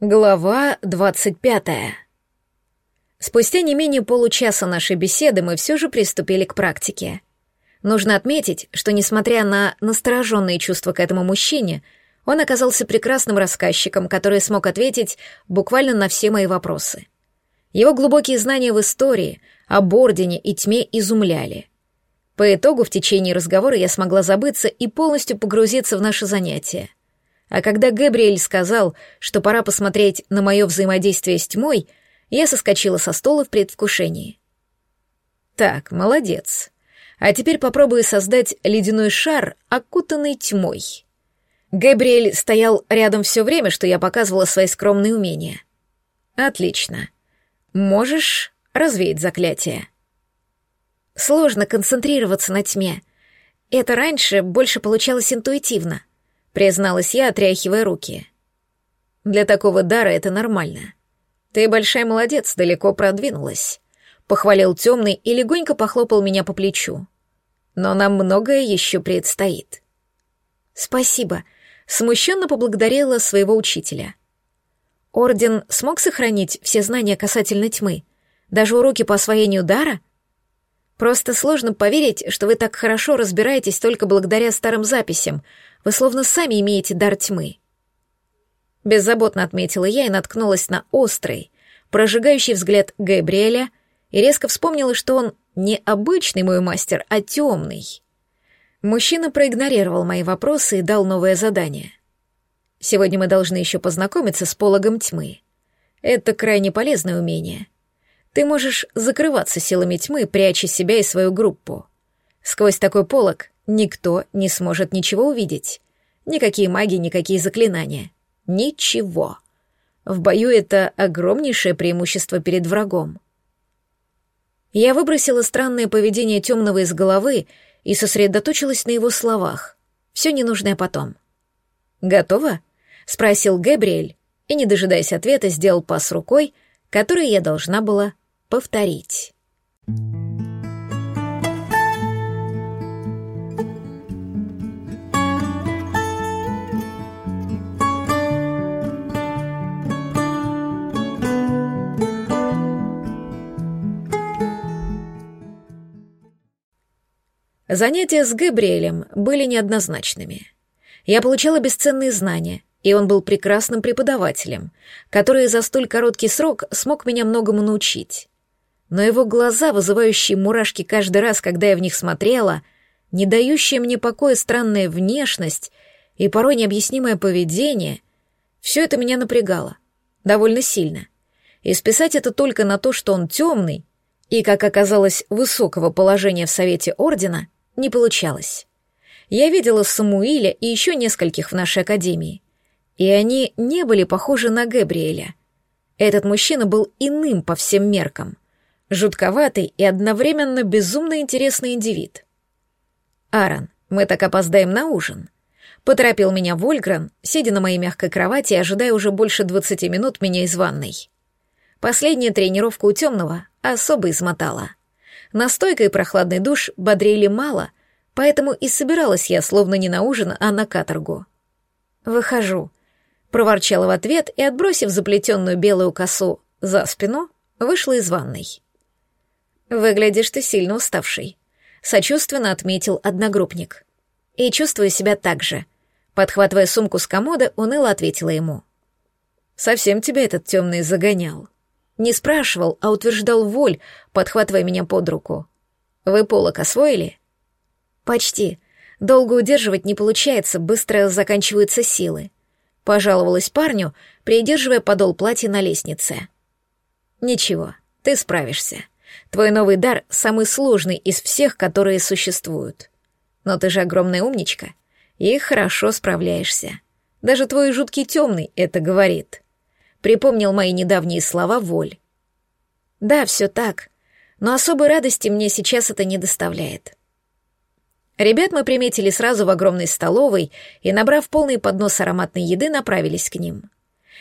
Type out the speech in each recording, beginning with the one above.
Глава двадцать пятая. Спустя не менее получаса нашей беседы мы все же приступили к практике. Нужно отметить, что, несмотря на настороженные чувства к этому мужчине, он оказался прекрасным рассказчиком, который смог ответить буквально на все мои вопросы. Его глубокие знания в истории, об Ордене и тьме изумляли. По итогу в течение разговора я смогла забыться и полностью погрузиться в наше занятие — а когда Габриэль сказал, что пора посмотреть на мое взаимодействие с тьмой, я соскочила со стола в предвкушении. Так, молодец. А теперь попробую создать ледяной шар, окутанный тьмой. Габриэль стоял рядом все время, что я показывала свои скромные умения. Отлично. Можешь развеять заклятие. Сложно концентрироваться на тьме. Это раньше больше получалось интуитивно призналась я, отряхивая руки. Для такого дара это нормально. Ты большая молодец, далеко продвинулась. Похвалил темный и легонько похлопал меня по плечу. Но нам многое еще предстоит. Спасибо. Смущенно поблагодарила своего учителя. Орден смог сохранить все знания касательно тьмы, даже уроки по освоению дара? Просто сложно поверить, что вы так хорошо разбираетесь только благодаря старым записям, вы словно сами имеете дар тьмы. Беззаботно отметила я и наткнулась на острый, прожигающий взгляд Габриэля и резко вспомнила, что он не обычный мой мастер, а темный. Мужчина проигнорировал мои вопросы и дал новое задание. Сегодня мы должны еще познакомиться с пологом тьмы. Это крайне полезное умение. Ты можешь закрываться силами тьмы, пряча себя и свою группу. Сквозь такой полог никто не сможет ничего увидеть. Никакие маги, никакие заклинания. Ничего. В бою это огромнейшее преимущество перед врагом. Я выбросила странное поведение темного из головы и сосредоточилась на его словах. Все ненужное потом. «Готово?» — спросил Габриэль, и, не дожидаясь ответа, сделал пас рукой, который я должна была повторить. Занятия с Габриэлем были неоднозначными. Я получала бесценные знания, и он был прекрасным преподавателем, который за столь короткий срок смог меня многому научить. Но его глаза, вызывающие мурашки каждый раз, когда я в них смотрела, не дающая мне покоя странная внешность и порой необъяснимое поведение, все это меня напрягало, довольно сильно. И списать это только на то, что он темный и, как оказалось, высокого положения в Совете Ордена — не получалось. Я видела Самуиля и еще нескольких в нашей академии, и они не были похожи на Габриэля. Этот мужчина был иным по всем меркам, жутковатый и одновременно безумно интересный индивид. «Аарон, мы так опоздаем на ужин», — поторопил меня Вольгран, сидя на моей мягкой кровати и ожидая уже больше двадцати минут меня из ванной. Последняя тренировка у темного особо измотала. Настойка и прохладный душ бодрили мало, поэтому и собиралась я словно не на ужин, а на каторгу. «Выхожу», — проворчала в ответ и, отбросив заплетенную белую косу за спину, вышла из ванной. «Выглядишь ты сильно уставший», — сочувственно отметил одногруппник. «И чувствую себя так же», — подхватывая сумку с комода, уныло ответила ему. «Совсем тебя этот темный загонял». Не спрашивал, а утверждал воль, подхватывая меня под руку. «Вы полок освоили?» «Почти. Долго удерживать не получается, быстро заканчиваются силы», — пожаловалась парню, придерживая подол платья на лестнице. «Ничего, ты справишься. Твой новый дар самый сложный из всех, которые существуют. Но ты же огромная умничка и хорошо справляешься. Даже твой жуткий темный это говорит» припомнил мои недавние слова Воль. Да, все так, но особой радости мне сейчас это не доставляет. Ребят мы приметили сразу в огромной столовой и, набрав полный поднос ароматной еды, направились к ним.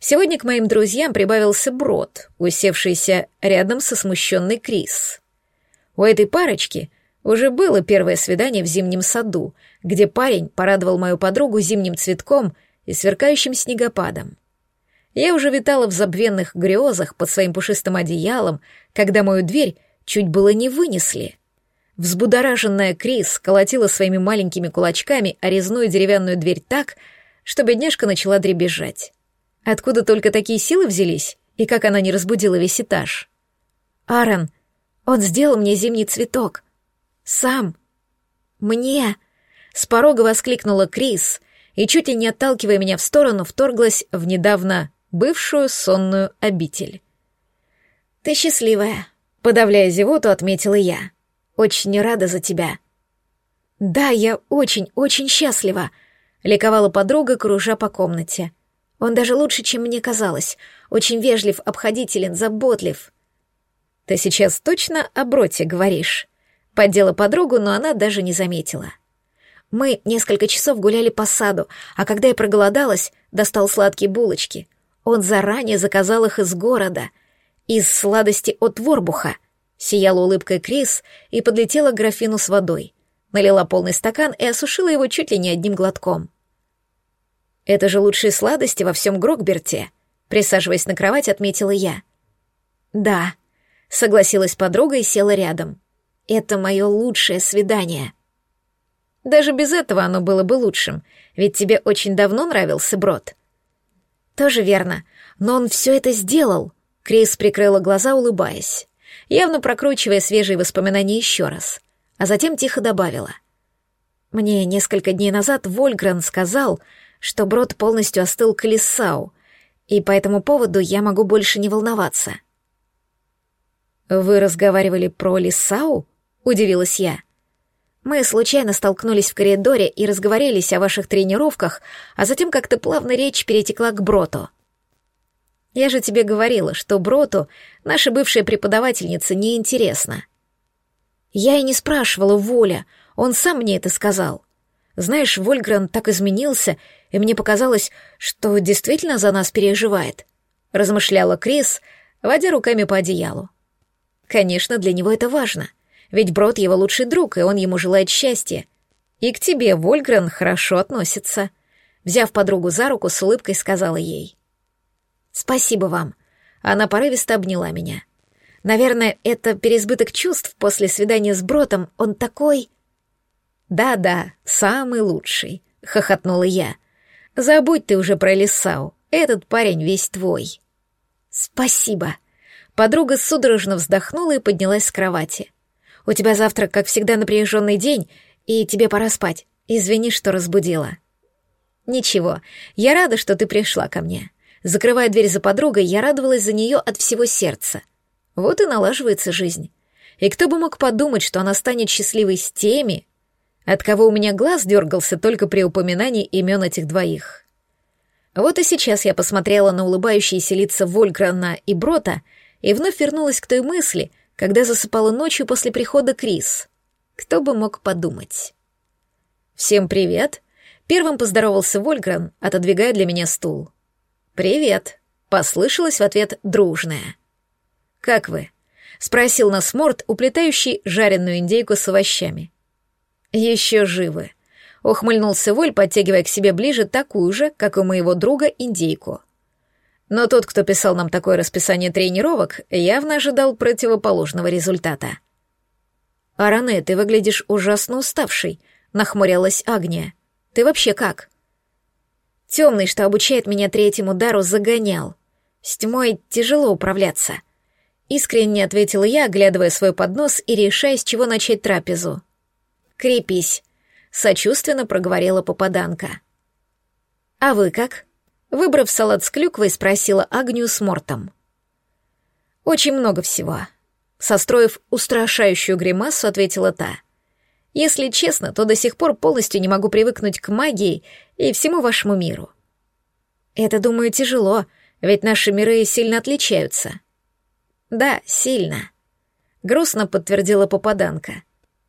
Сегодня к моим друзьям прибавился Брод, усевшийся рядом со смущенной Крис. У этой парочки уже было первое свидание в зимнем саду, где парень порадовал мою подругу зимним цветком и сверкающим снегопадом. Я уже витала в забвенных грезах под своим пушистым одеялом, когда мою дверь чуть было не вынесли. Взбудораженная Крис колотила своими маленькими кулачками о резную деревянную дверь так, что бедняжка начала дребезжать. Откуда только такие силы взялись, и как она не разбудила весь этаж? «Аарон, он сделал мне зимний цветок. Сам. Мне!» С порога воскликнула Крис и, чуть ли не отталкивая меня в сторону, вторглась в недавно бывшую сонную обитель. «Ты счастливая», — подавляя зевоту, отметила я. «Очень рада за тебя». «Да, я очень-очень счастлива», — ликовала подруга, кружа по комнате. «Он даже лучше, чем мне казалось. Очень вежлив, обходителен, заботлив». «Ты сейчас точно о Броте говоришь?» Поддела подругу, но она даже не заметила. Мы несколько часов гуляли по саду, а когда я проголодалась, достал сладкие булочки. Он заранее заказал их из города, из сладости от Ворбуха. Сияла улыбкой Крис и подлетела к графину с водой. Налила полный стакан и осушила его чуть ли не одним глотком. «Это же лучшие сладости во всем Грокберте», присаживаясь на кровать, отметила я. «Да», — согласилась подруга и села рядом. «Это мое лучшее свидание». Даже без этого оно было бы лучшим, ведь тебе очень давно нравился Брод. Тоже верно. Но он все это сделал. Крис прикрыла глаза, улыбаясь, явно прокручивая свежие воспоминания еще раз, а затем тихо добавила. Мне несколько дней назад Вольгрен сказал, что Брод полностью остыл к Лисау, и по этому поводу я могу больше не волноваться. «Вы разговаривали про Лисау?» — удивилась я. Мы случайно столкнулись в коридоре и разговорились о ваших тренировках, а затем как-то плавно речь перетекла к Броту. Я же тебе говорила, что Броту наша бывшая преподавательница неинтересна. Я и не спрашивала Воля, он сам мне это сказал. Знаешь, Вольгрен так изменился, и мне показалось, что действительно за нас переживает. Размышляла Крис, водя руками по одеялу. Конечно, для него это важно — ведь Брод его лучший друг, и он ему желает счастья. И к тебе Вольгрен хорошо относится. Взяв подругу за руку, с улыбкой сказала ей. «Спасибо вам». Она порывисто обняла меня. Наверное, это переизбыток чувств после свидания с Бротом. Он такой... «Да-да, самый лучший», — хохотнула я. «Забудь ты уже про Лисау. Этот парень весь твой». «Спасибо». Подруга судорожно вздохнула и поднялась с кровати. У тебя завтра, как всегда, напряженный день, и тебе пора спать. Извини, что разбудила». «Ничего, я рада, что ты пришла ко мне». Закрывая дверь за подругой, я радовалась за нее от всего сердца. Вот и налаживается жизнь. И кто бы мог подумать, что она станет счастливой с теми, от кого у меня глаз дергался только при упоминании имен этих двоих. Вот и сейчас я посмотрела на улыбающиеся лица Вольграна и Брота и вновь вернулась к той мысли, когда засыпала ночью после прихода Крис. Кто бы мог подумать? «Всем привет!» Первым поздоровался Вольгран, отодвигая для меня стул. «Привет!» — послышалось в ответ дружное. «Как вы?» — спросил нас Морт, уплетающий жареную индейку с овощами. «Еще живы», — ухмыльнулся Воль, подтягивая к себе ближе такую же, как у моего друга, индейку. Но тот, кто писал нам такое расписание тренировок, явно ожидал противоположного результата. «Аране, ты выглядишь ужасно уставший», — нахмурялась Агния. «Ты вообще как?» «Темный, что обучает меня третьему удару, загонял. С тьмой тяжело управляться». Искренне ответила я, оглядывая свой поднос и решая, с чего начать трапезу. «Крепись», — сочувственно проговорила попаданка. «А вы как?» Выбрав салат с клюквой, спросила Агнию с Мортом. «Очень много всего». Состроив устрашающую гримасу, ответила та. «Если честно, то до сих пор полностью не могу привыкнуть к магии и всему вашему миру». «Это, думаю, тяжело, ведь наши миры сильно отличаются». «Да, сильно», — грустно подтвердила попаданка.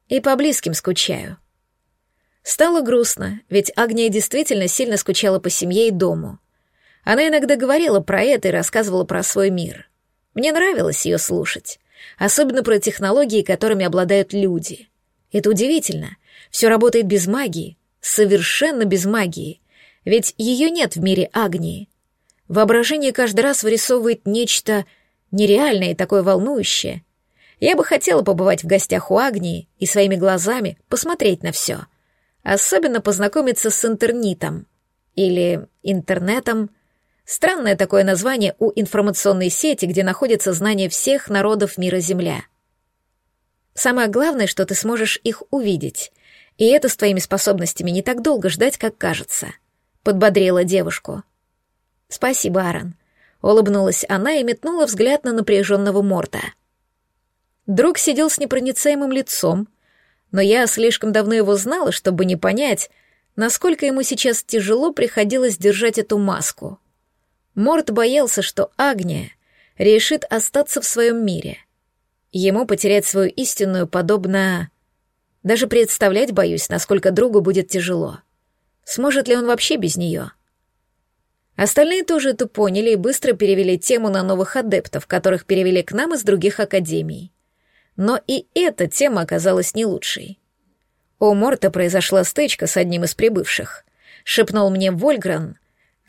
«И по близким скучаю». Стало грустно, ведь Агния действительно сильно скучала по семье и дому. Она иногда говорила про это и рассказывала про свой мир. Мне нравилось ее слушать, особенно про технологии, которыми обладают люди. Это удивительно. Все работает без магии, совершенно без магии, ведь ее нет в мире Агнии. Воображение каждый раз вырисовывает нечто нереальное и такое волнующее. Я бы хотела побывать в гостях у Агнии и своими глазами посмотреть на все. Особенно познакомиться с интернитом. Или интернетом. Странное такое название у информационной сети, где находятся знания всех народов мира Земля. Самое главное, что ты сможешь их увидеть. И это с твоими способностями не так долго ждать, как кажется. Подбодрила девушку. Спасибо, Аарон. Улыбнулась она и метнула взгляд на напряженного Морта. Друг сидел с непроницаемым лицом, но я слишком давно его знала, чтобы не понять, насколько ему сейчас тяжело приходилось держать эту маску. Морт боялся, что Агния решит остаться в своем мире. Ему потерять свою истинную подобно... Даже представлять боюсь, насколько другу будет тяжело. Сможет ли он вообще без нее? Остальные тоже это поняли и быстро перевели тему на новых адептов, которых перевели к нам из других академий. Но и эта тема оказалась не лучшей. У Морта произошла стычка с одним из прибывших. Шепнул мне Вольгран,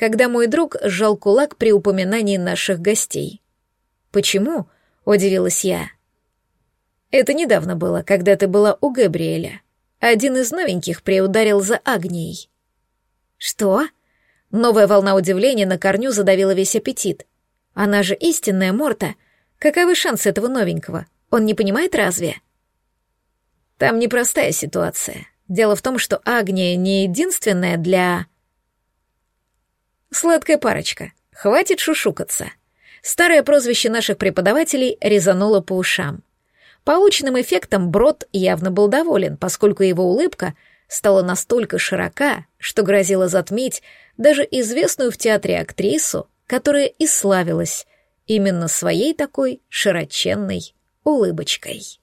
когда мой друг сжал кулак при упоминании наших гостей. «Почему?» — удивилась я. «Это недавно было, когда ты была у Габриэля. Один из новеньких приударил за Агнией». «Что?» Новая волна удивления на корню задавила весь аппетит. Она же истинная Морта. Каковы шансы этого новенького? Он не понимает разве? Там непростая ситуация. Дело в том, что Агния не единственная для... Сладкая парочка. Хватит шушукаться. Старое прозвище наших преподавателей резануло по ушам. Полученным эффектом Брод явно был доволен, поскольку его улыбка стала настолько широка, что грозила затмить даже известную в театре актрису, которая и славилась именно своей такой широченной улыбочкой.